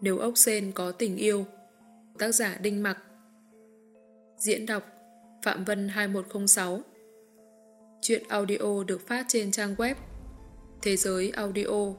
Nếu ốc sen có tình yêu. Tác giả Đinh Mặc. Diễn đọc Phạm Vân 2106 Chuyện audio được phát trên trang web thế giới audio.org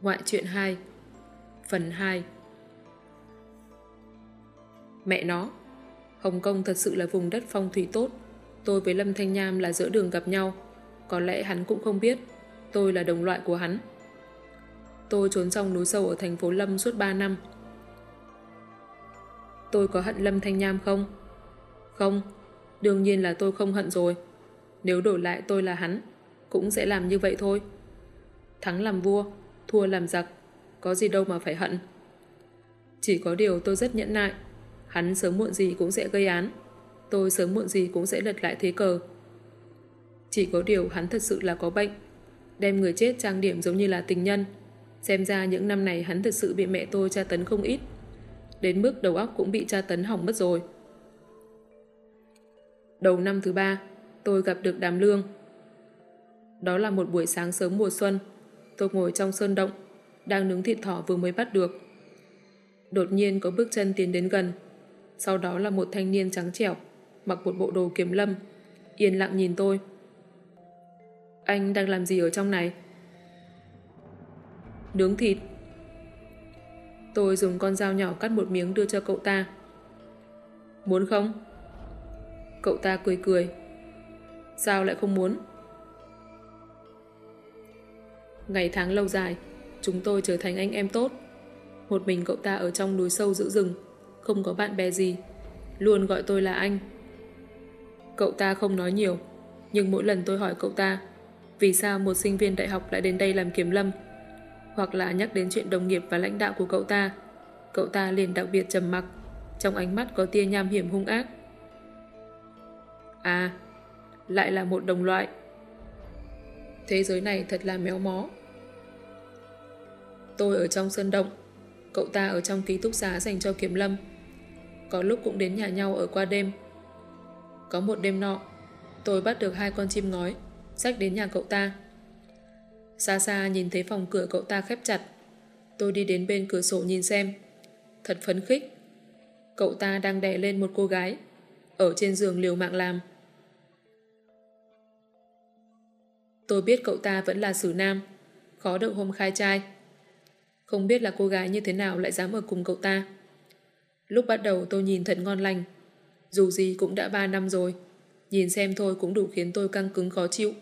Ngoại truyện 2 Phần 2 Mẹ nó, Hồng Kông thật sự là vùng đất phong thủy tốt. Tôi với Lâm Thanh Nham là giữa đường gặp nhau. Có lẽ hắn cũng không biết. Tôi là đồng loại của hắn. Tôi trốn trong núi sâu ở thành phố Lâm suốt 3 năm. Tôi có hận Lâm Thanh Nham không? Không Đương nhiên là tôi không hận rồi. Nếu đổi lại tôi là hắn Cũng sẽ làm như vậy thôi. Thắng làm vua, thua làm giặc Có gì đâu mà phải hận. Chỉ có điều tôi rất nhẫn nại. Hắn sớm muộn gì cũng sẽ gây án. Tôi sớm muộn gì cũng sẽ lật lại thế cờ. Chỉ có điều hắn thật sự là có bệnh. Đem người chết trang điểm giống như là tình nhân. Xem ra những năm này hắn thật sự bị mẹ tôi tra tấn không ít. Đến mức đầu óc cũng bị tra tấn hỏng mất rồi. Đầu năm thứ ba, Tôi gặp được Đàm Lương. Đó là một buổi sáng sớm mùa xuân. Tôi ngồi trong sơn động, Đang nướng thịt thỏ vừa mới bắt được. Đột nhiên có bước chân tiến đến gần. Sau đó là một thanh niên trắng trẻo, Mặc một bộ đồ kiếm lâm, Yên lặng nhìn tôi. Anh đang làm gì ở trong này? Nướng thịt Tôi dùng con dao nhỏ cắt một miếng đưa cho cậu ta Muốn không? Cậu ta cười cười Sao lại không muốn? Ngày tháng lâu dài, Chúng tôi trở thành anh em tốt Một mình cậu ta ở trong núi sâu giữ rừng, Không có bạn bè gì Luôn gọi tôi là anh Cậu ta không nói nhiều, Nhưng mỗi lần tôi hỏi cậu ta vì sao một sinh viên đại học lại đến đây làm kiểm lâm Hoặc là nhắc đến chuyện đồng nghiệp và lãnh đạo của cậu ta Cậu ta liền đặc biệt trầm mặc Trong ánh mắt có tia nham hiểm hung ác À, lại là một đồng loại. Thế giới này thật là méo mó. Tôi ở trong sân động, cậu ta ở trong ký túc xá dành cho kiểm lâm. Có lúc cũng đến nhà nhau ở qua đêm. Có một đêm nọ, tôi bắt được hai con chim ngói, xách đến nhà cậu ta. Xa xa nhìn thấy phòng cửa cậu ta khép chặt. Tôi đi đến bên cửa sổ nhìn xem. Thật phấn khích. Cậu ta đang đè lên một cô gái, ở trên giường liều mạng làm. Tôi biết cậu ta vẫn là sử nam, khó đợi hôm khai trai. Không biết là cô gái như thế nào lại dám ở cùng cậu ta. Lúc bắt đầu tôi nhìn thật ngon lành. Dù gì cũng đã 3 năm rồi, nhìn xem thôi cũng đủ khiến tôi căng cứng khó chịu.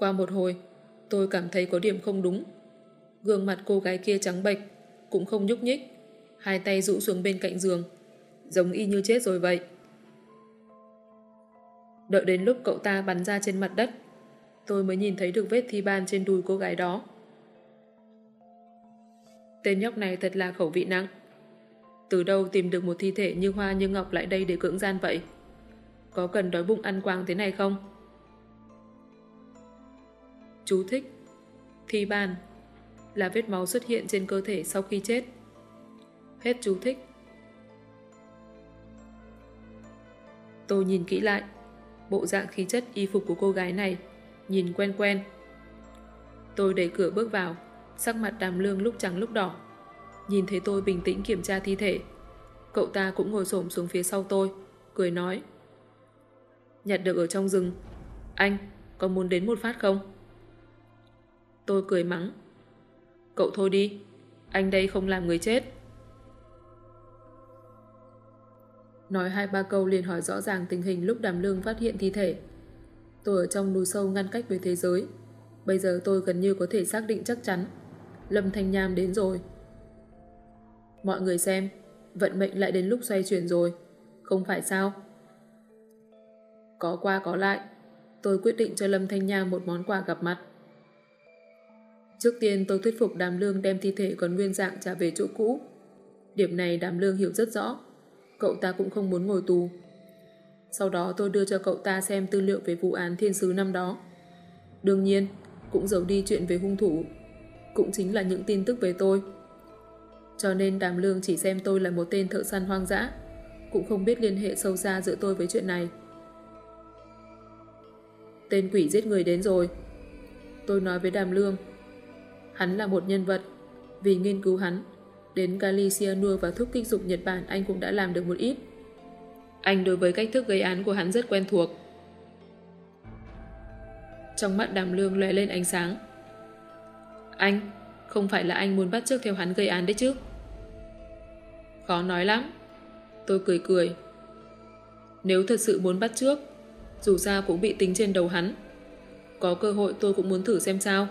Qua một hồi, tôi cảm thấy có điểm không đúng. Gương mặt cô gái kia trắng bệch, cũng không nhúc nhích, hai tay rũ xuống bên cạnh giường, giống y như chết rồi vậy. Đợi đến lúc cậu ta bắn ra trên mặt đất, tôi mới nhìn thấy được vết thi ban trên đùi cô gái đó. Tên nhóc này thật là khẩu vị nặng. Từ đâu tìm được một thi thể như hoa như ngọc lại đây để cưỡng gian vậy? Có cần đói bụng ăn quang thế này không? Chú thích Thi ban là vết máu xuất hiện trên cơ thể sau khi chết. Hết chú thích. Tôi nhìn kỹ lại, bộ dạng khí chất y phục của cô gái này nhìn quen quen. Tôi đẩy cửa bước vào, sắc mặt đàm lương lúc trắng lúc đỏ. Nhìn thấy tôi bình tĩnh kiểm tra thi thể. Cậu ta cũng ngồi xổm xuống phía sau tôi, cười nói. Nhặt được ở trong rừng. Anh, có muốn đến một phát không? Tôi cười mắng. Cậu thôi đi, anh đây không làm người chết. Nói hai ba câu liền hỏi rõ ràng tình hình lúc đàm lương phát hiện thi thể. Tôi ở trong núi sâu ngăn cách với thế giới. Bây giờ tôi gần như có thể xác định chắc chắn. Lâm Thanh Nham đến rồi. Mọi người xem, vận mệnh lại đến lúc xoay chuyển rồi. Không phải sao? Có qua có lại, tôi quyết định cho Lâm Thanh Nham một món quà gặp mặt. Trước tiên tôi thuyết phục Đàm Lương đem thi thể còn nguyên dạng trả về chỗ cũ. Điểm này Đàm Lương hiểu rất rõ. Cậu ta cũng không muốn ngồi tù. Sau đó tôi đưa cho cậu ta xem tư liệu về vụ án thiên sứ năm đó. Đương nhiên, cũng giấu đi chuyện về hung thủ. Cũng chính là những tin tức về tôi. Cho nên Đàm Lương chỉ xem tôi là một tên thợ săn hoang dã, cũng không biết liên hệ sâu xa giữa tôi với chuyện này. Tên quỷ giết người đến rồi. Tôi nói với Đàm Lương. Hắn là một nhân vật. Vì nghiên cứu hắn, đến Galicianur và thuốc kích dục Nhật Bản anh cũng đã làm được một ít. Anh đối với cách thức gây án của hắn rất quen thuộc. Trong mắt Đàm Lương lóe lên ánh sáng. Anh, không phải là anh muốn bắt trước theo hắn gây án đấy chứ? Khó nói lắm. Tôi cười cười. Nếu thật sự muốn bắt trước, dù sao cũng bị tính trên đầu hắn. Có cơ hội tôi cũng muốn thử xem sao.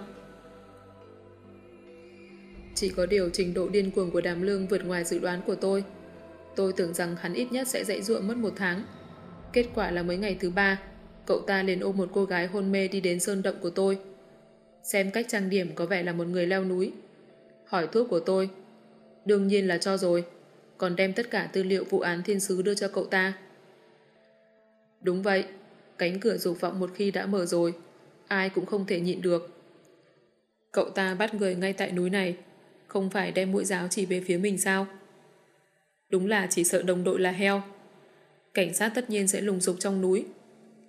Chỉ có điều trình độ điên cuồng của đàm lương vượt ngoài dự đoán của tôi. Tôi tưởng rằng hắn ít nhất sẽ dạy ruộng mất một tháng. Kết quả là mấy ngày thứ ba, cậu ta liền ôm một cô gái hôn mê đi đến sơn động của tôi. Xem cách trang điểm có vẻ là một người leo núi. Hỏi thuốc của tôi. Đương nhiên là cho rồi. Còn đem tất cả tư liệu vụ án thiên sứ đưa cho cậu ta. Đúng vậy. Cánh cửa dục vọng một khi đã mở rồi, ai cũng không thể nhịn được. Cậu ta bắt người ngay tại núi này, không phải đem mũi giáo chỉ về phía mình sao? Đúng là chỉ sợ đồng đội là heo. Cảnh sát tất nhiên sẽ lùng sục trong núi.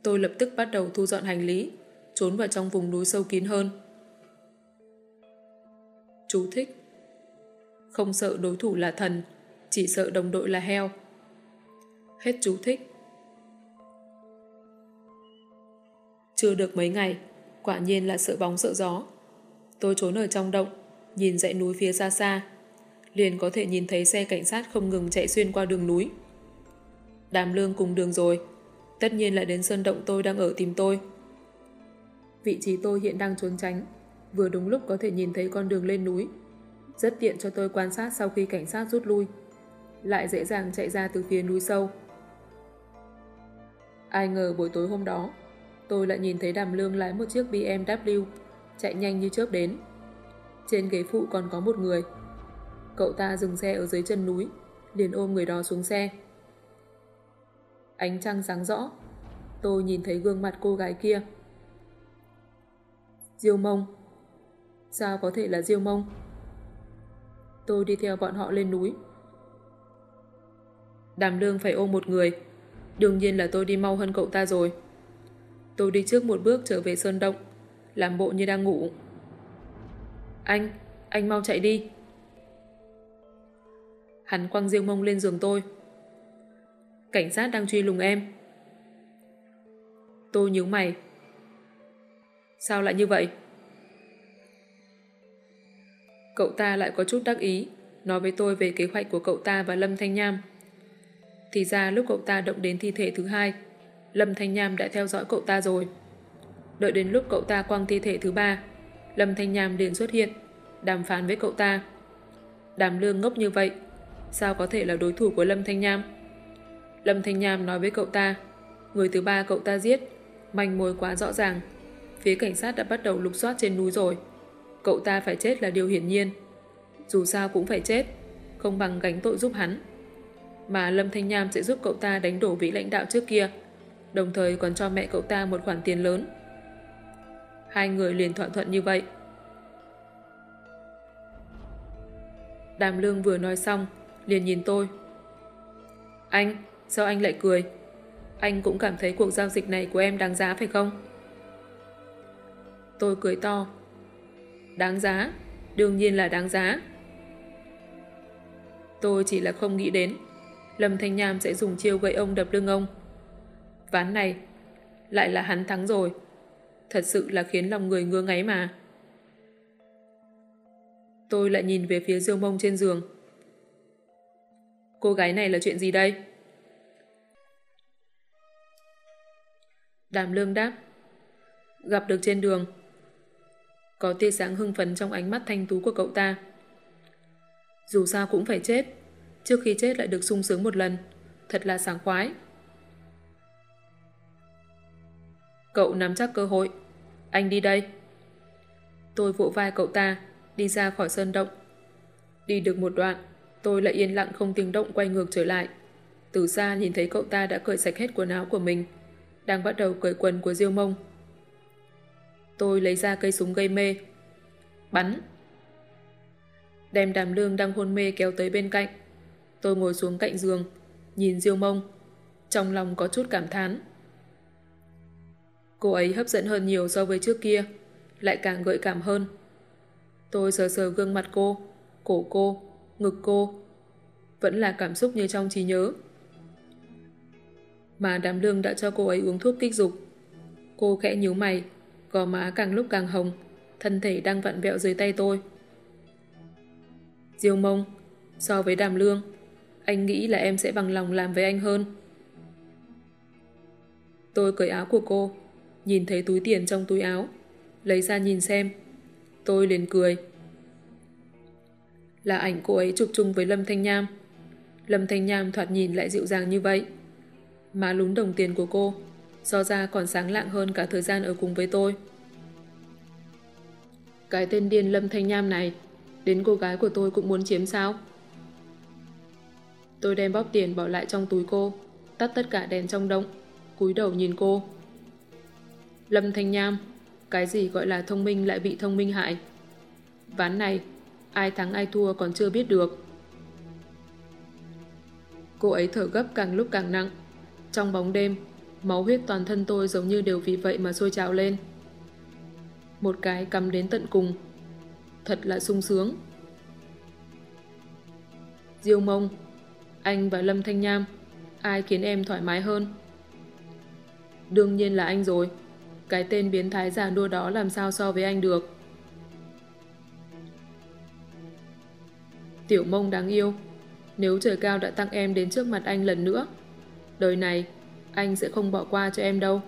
Tôi lập tức bắt đầu thu dọn hành lý, trốn vào trong vùng núi sâu kín hơn. Chú thích Không sợ đối thủ là thần, chỉ sợ đồng đội là heo. Hết chú thích. Chưa được mấy ngày, quả nhiên là sợ bóng sợ gió. Tôi trốn ở trong động, nhìn dãy núi phía xa xa. Liền có thể nhìn thấy xe cảnh sát không ngừng chạy xuyên qua đường núi. Đàm lương cùng đường rồi, tất nhiên là đến sơn động tôi đang ở tìm tôi. Vị trí tôi hiện đang trốn tránh, vừa đúng lúc có thể nhìn thấy con đường lên núi. Rất tiện cho tôi quan sát sau khi cảnh sát rút lui. Lại dễ dàng chạy ra từ phía núi sâu. Ai ngờ buổi tối hôm đó, tôi lại nhìn thấy Đàm Lương lái một chiếc BMW chạy nhanh như chớp đến. Trên ghế phụ còn có một người. Cậu ta dừng xe ở dưới chân núi, liền ôm người đó xuống xe. Ánh trăng sáng rõ, tôi nhìn thấy gương mặt cô gái kia. Diêu mông. Sao có thể là diêu mông? Tôi đi theo bọn họ lên núi. Đàm lương phải ôm một người. Đương nhiên là tôi đi mau hơn cậu ta rồi. Tôi đi trước một bước trở về Sơn Động, làm bộ như đang ngủ. Anh, anh mau chạy đi. Hắn quăng riêng mông lên giường tôi. Cảnh sát đang truy lùng em. Tôi nhíu mày. Sao lại như vậy? Cậu ta lại có chút đắc ý, nói với tôi về kế hoạch của cậu ta và Lâm Thanh Nham. Thì ra lúc cậu ta động đến thi thể thứ hai, Lâm Thanh Nham đã theo dõi cậu ta rồi. Đợi đến lúc cậu ta quăng thi thể thứ ba, Lâm Thanh Nham liền xuất hiện, đàm phán với cậu ta. Đàm lương ngốc như vậy, sao có thể là đối thủ của Lâm Thanh Nham? Lâm Thanh Nham nói với cậu ta, người thứ ba cậu ta giết, manh mối quá rõ ràng. Phía cảnh sát đã bắt đầu lục soát trên núi rồi. Cậu ta phải chết là điều hiển nhiên. Dù sao cũng phải chết, không bằng gánh tội giúp hắn. Mà Lâm Thanh Nham sẽ giúp cậu ta đánh đổ vị lãnh đạo trước kia, đồng thời còn cho mẹ cậu ta một khoản tiền lớn. Hai người liền thỏa thuận như vậy. Đàm Lương vừa nói xong, liền nhìn tôi. Anh, sao anh lại cười? Anh cũng cảm thấy cuộc giao dịch này của em đáng giá phải không? Tôi cười to. Đáng giá? Đương nhiên là đáng giá. Tôi chỉ là không nghĩ đến Lâm Thanh Nham sẽ dùng chiêu gậy ông đập lưng ông. Ván này lại là hắn thắng rồi. Thật sự là khiến lòng người ngứa ngáy mà. Tôi lại nhìn về phía diêu mông trên giường. Cô gái này là chuyện gì đây? Đàm lương đáp. Gặp được trên đường. Có tia sáng hưng phấn trong ánh mắt thanh tú của cậu ta. Dù sao cũng phải chết. Trước khi chết lại được sung sướng một lần. Thật là sảng khoái. Cậu nắm chắc cơ hội. Anh đi đây. Tôi vỗ vai cậu ta, đi ra khỏi sơn động. Đi được một đoạn, tôi lại yên lặng không tiếng động quay ngược trở lại. Từ xa nhìn thấy cậu ta đã cởi sạch hết quần áo của mình, đang bắt đầu cởi quần của Diêu Mông. Tôi lấy ra cây súng gây mê. Bắn! Đem đàm lương đang hôn mê kéo tới bên cạnh. Tôi ngồi xuống cạnh giường, nhìn Diêu Mông. Trong lòng có chút cảm thán. Cô ấy hấp dẫn hơn nhiều so với trước kia, lại càng gợi cảm hơn. Tôi sờ sờ gương mặt cô, cổ cô, ngực cô. Vẫn là cảm xúc như trong trí nhớ. Mà đám lương đã cho cô ấy uống thuốc kích dục. Cô khẽ nhíu mày, gò má càng lúc càng hồng, thân thể đang vặn vẹo dưới tay tôi. Diêu mông, so với đàm lương, anh nghĩ là em sẽ bằng lòng làm với anh hơn. Tôi cởi áo của cô, nhìn thấy túi tiền trong túi áo, lấy ra nhìn xem. Tôi liền cười. Là ảnh cô ấy chụp chung với Lâm Thanh Nham. Lâm Thanh Nham thoạt nhìn lại dịu dàng như vậy. Má lún đồng tiền của cô, so ra còn sáng lạng hơn cả thời gian ở cùng với tôi. Cái tên điên Lâm Thanh Nham này, đến cô gái của tôi cũng muốn chiếm sao? Tôi đem bóp tiền bỏ lại trong túi cô, tắt tất cả đèn trong động, cúi đầu nhìn cô. Lâm Thanh Nham, cái gì gọi là thông minh lại bị thông minh hại? Ván này, ai thắng ai thua còn chưa biết được. Cô ấy thở gấp càng lúc càng nặng. Trong bóng đêm, máu huyết toàn thân tôi giống như đều vì vậy mà sôi trào lên. Một cái cắm đến tận cùng. Thật là sung sướng. Diêu mông, anh và Lâm Thanh Nham, ai khiến em thoải mái hơn? Đương nhiên là anh rồi. Cái tên biến thái già đua đó làm sao so với anh được. Tiểu mông đáng yêu. Nếu trời cao đã tặng em đến trước mặt anh lần nữa, đời này anh sẽ không bỏ qua cho em đâu.